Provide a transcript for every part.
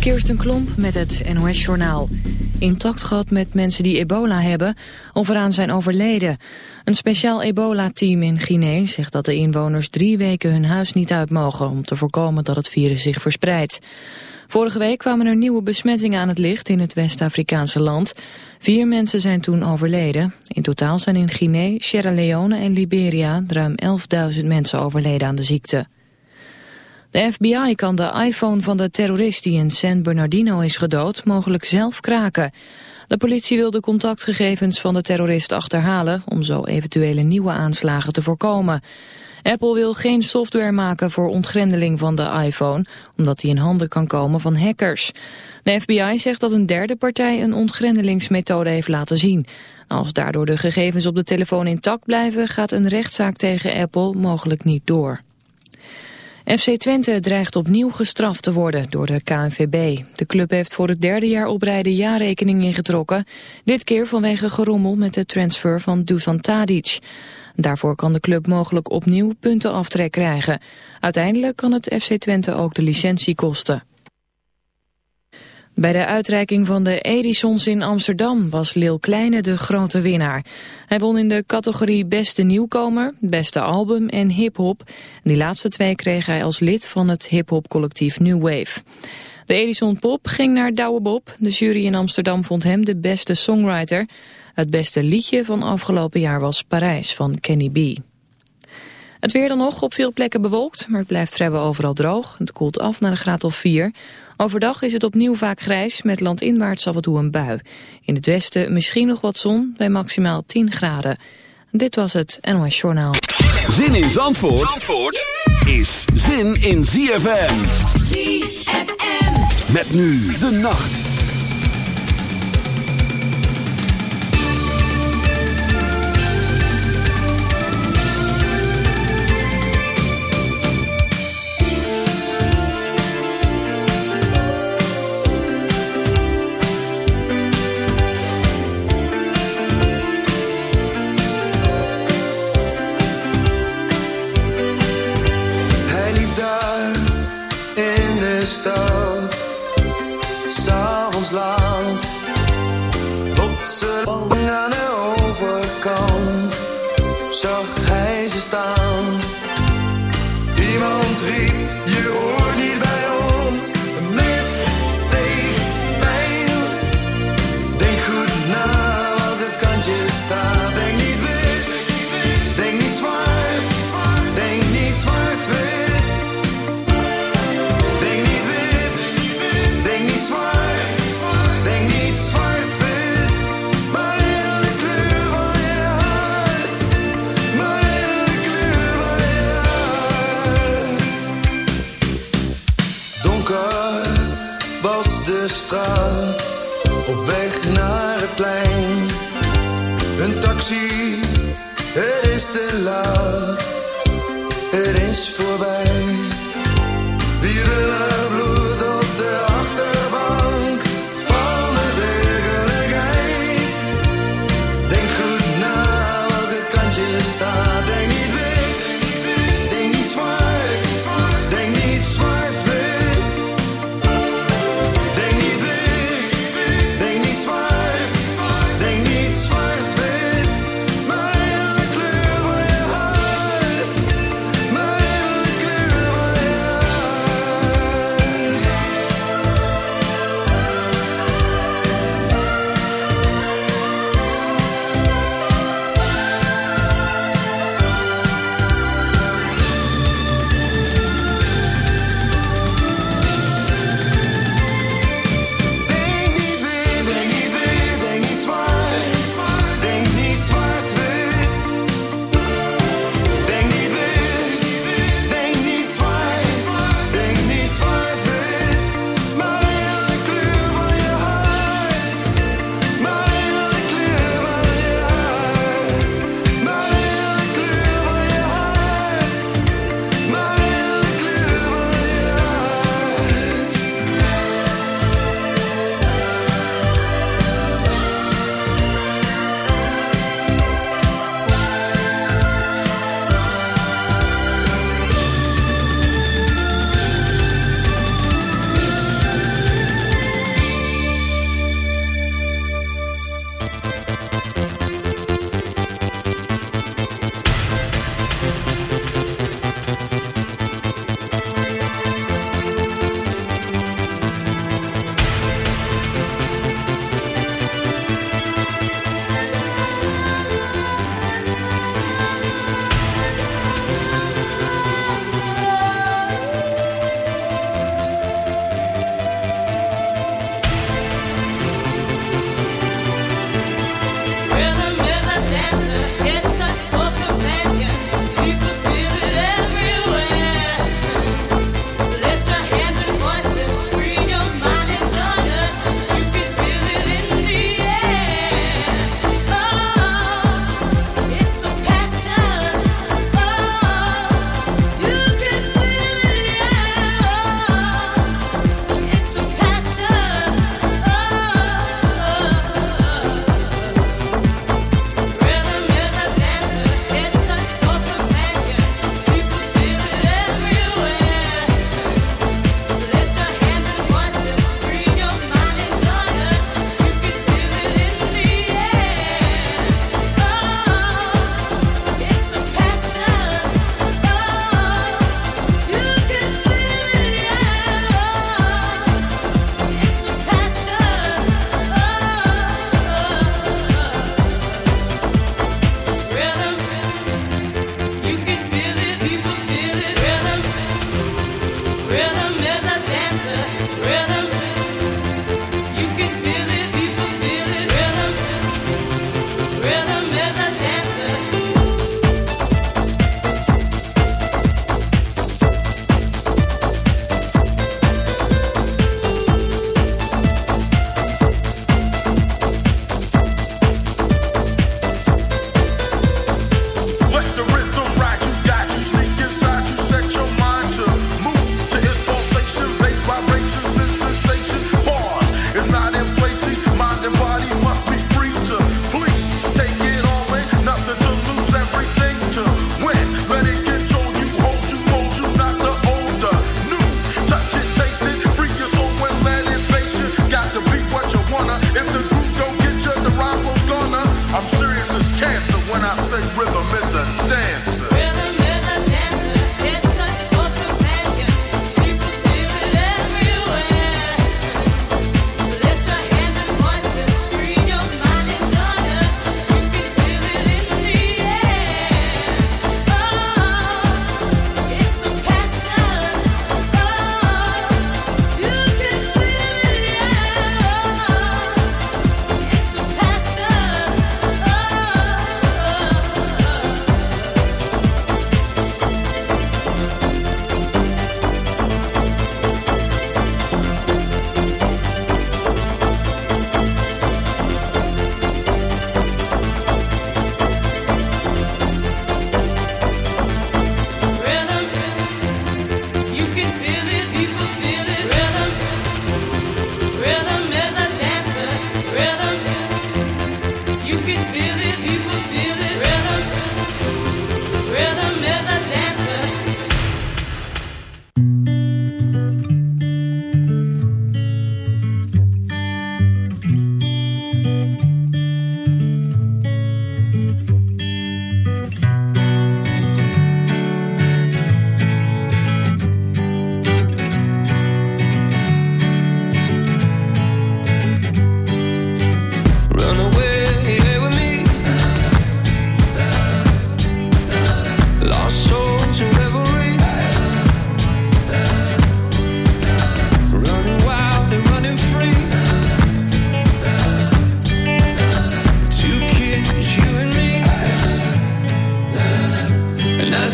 Kirsten Klomp met het NOS-journaal. Intact gehad met mensen die ebola hebben of eraan zijn overleden. Een speciaal ebola-team in Guinea zegt dat de inwoners drie weken hun huis niet uit mogen... om te voorkomen dat het virus zich verspreidt. Vorige week kwamen er nieuwe besmettingen aan het licht in het West-Afrikaanse land. Vier mensen zijn toen overleden. In totaal zijn in Guinea, Sierra Leone en Liberia ruim 11.000 mensen overleden aan de ziekte. De FBI kan de iPhone van de terrorist die in San Bernardino is gedood mogelijk zelf kraken. De politie wil de contactgegevens van de terrorist achterhalen om zo eventuele nieuwe aanslagen te voorkomen. Apple wil geen software maken voor ontgrendeling van de iPhone, omdat die in handen kan komen van hackers. De FBI zegt dat een derde partij een ontgrendelingsmethode heeft laten zien. Als daardoor de gegevens op de telefoon intact blijven, gaat een rechtszaak tegen Apple mogelijk niet door. FC Twente dreigt opnieuw gestraft te worden door de KNVB. De club heeft voor het derde jaar op rijden jaarrekening ingetrokken. Dit keer vanwege gerommel met de transfer van Dusan Tadic. Daarvoor kan de club mogelijk opnieuw puntenaftrek krijgen. Uiteindelijk kan het FC Twente ook de licentie kosten. Bij de uitreiking van de Edisons in Amsterdam was Lil Kleine de grote winnaar. Hij won in de categorie Beste Nieuwkomer, Beste Album en Hip-Hop. Die laatste twee kreeg hij als lid van het hip-hop collectief New Wave. De Edison Pop ging naar Douwe Bob. De jury in Amsterdam vond hem de beste songwriter. Het beste liedje van afgelopen jaar was Parijs van Kenny B. Het weer dan nog, op veel plekken bewolkt, maar het blijft vrijwel overal droog. Het koelt af naar een graad of 4. Overdag is het opnieuw vaak grijs, met landinwaarts af en toe een bui. In het westen misschien nog wat zon, bij maximaal 10 graden. Dit was het NOS Journaal. Zin in Zandvoort, Zandvoort is zin in ZFM. ZFM. Met nu de nacht.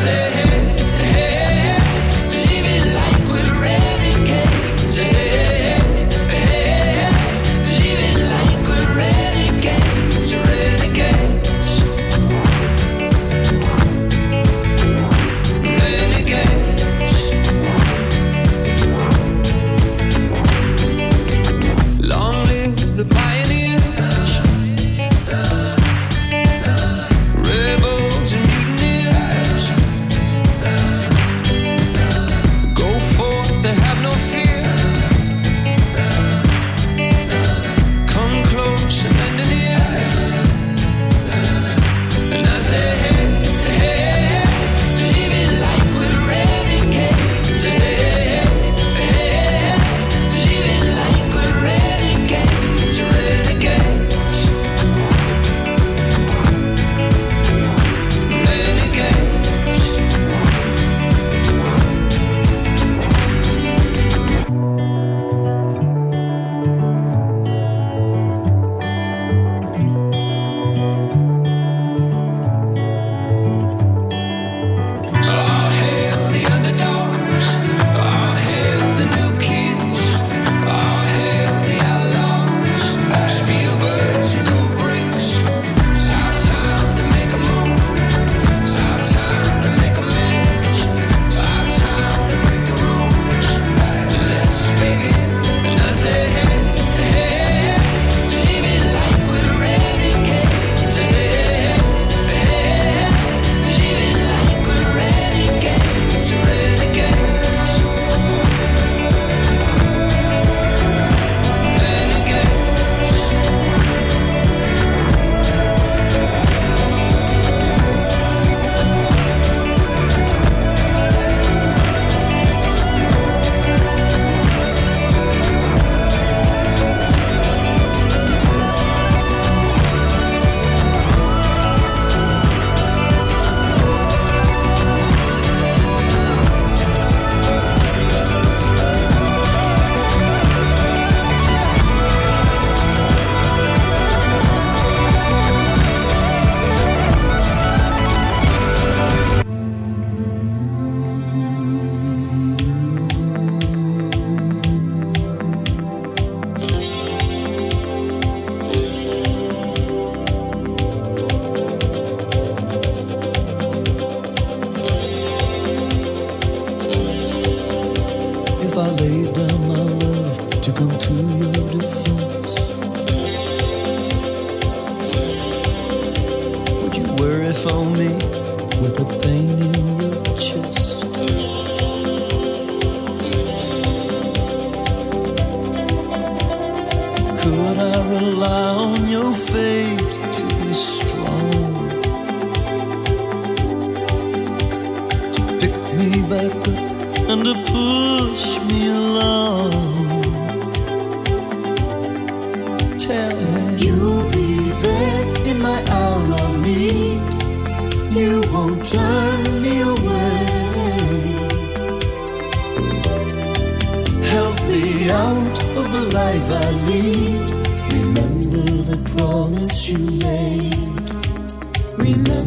say Iraq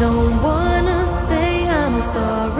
that you have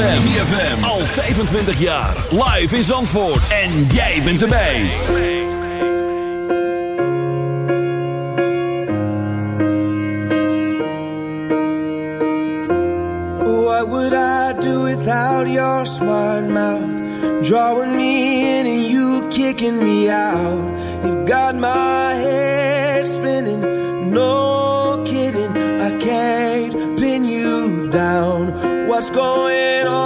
ZFM. ZFM. Al 25 jaar. Live in Zandvoort. En jij bent erbij. What would I do without your smart mouth? Drawing me in and you kicking me out. You've got my head spinning. No kidding. I can't pin you down. What's going on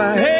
My head's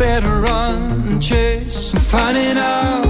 better run and chase and find it out